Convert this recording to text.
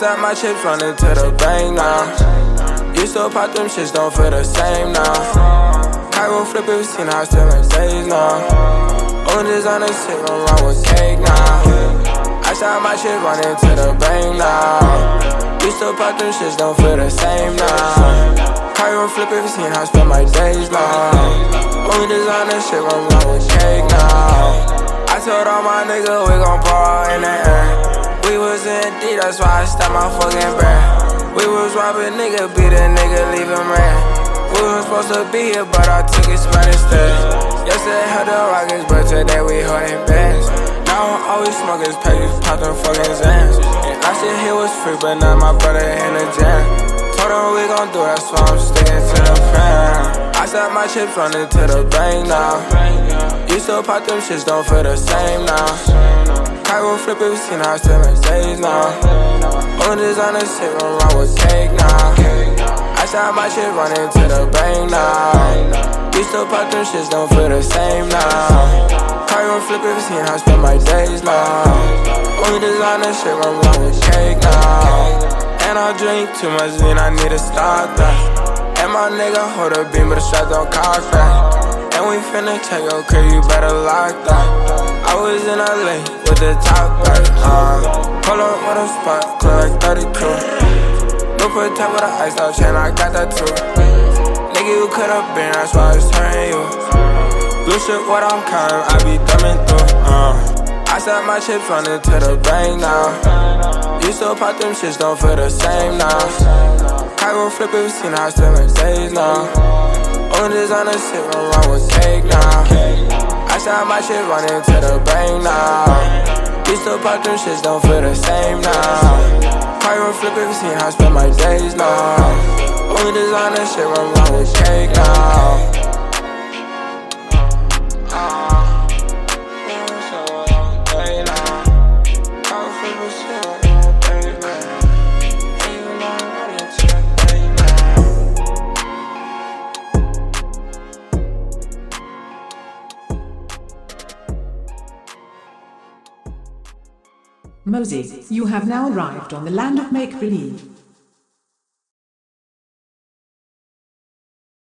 set my chips running to the bank now. Used to pop them shits, don't feel the same now. Cairo flip it, we seen how still in days now. On designer shit, run around with cake now. I shot my shit running to the bank now. Used to pop them shits, don't feel the same now. Cairo flip it, we seen how spend my days now. Only designer shit, run around with cake now. I told all my niggas we gon' ball in the air. We was D, that's why I stopped my fucking breath. We was robbing nigga, beat a nigga, leave him ran. We was supposed to be here, but I took it spot instead. Yesterday had the rockets, but today we holding bands. Now I'm always smoking papers, pop them fucking Xans. And I said here was free, but now my brother in the jam. Told him we gon' do, that's why I'm sticking to the fan. I set my chips running to the bank now. Used to pop them shits, don't feel the same now. Cairo flip it, we seen how I still in days now. On designer shit, run around with cake now. I shot my shit running to the bank now. Used to pop them shits, don't feel the same now. Cairo flip it, we seen how I spend my days now. Only designer shit, run around with cake now. And I drink too much, then I need to stop that. And my nigga hold a beam, but the strap don't cock that. Finna take your crib, you better lock that. I was in LA with the top back, uh. Pull up with a spot, like 32. No protect with an ice out chain, I got that too. Nigga, you could've been, that's why it's turning you. Blue shit, what I'm carrying, I be thumbing through, uh. I set my chips running to the bank now. You to pop them shits, don't feel the same now. Cairo flip it, seen how I still days now. On designer shit, run around with cake now. I shot my shit running to the bank now. Used to pop them shits, don't feel the same now. Cairo flip it, seen how I spend my days now. Only designer shit, run around with cake now. Mosey, you have now arrived on the land of make believe.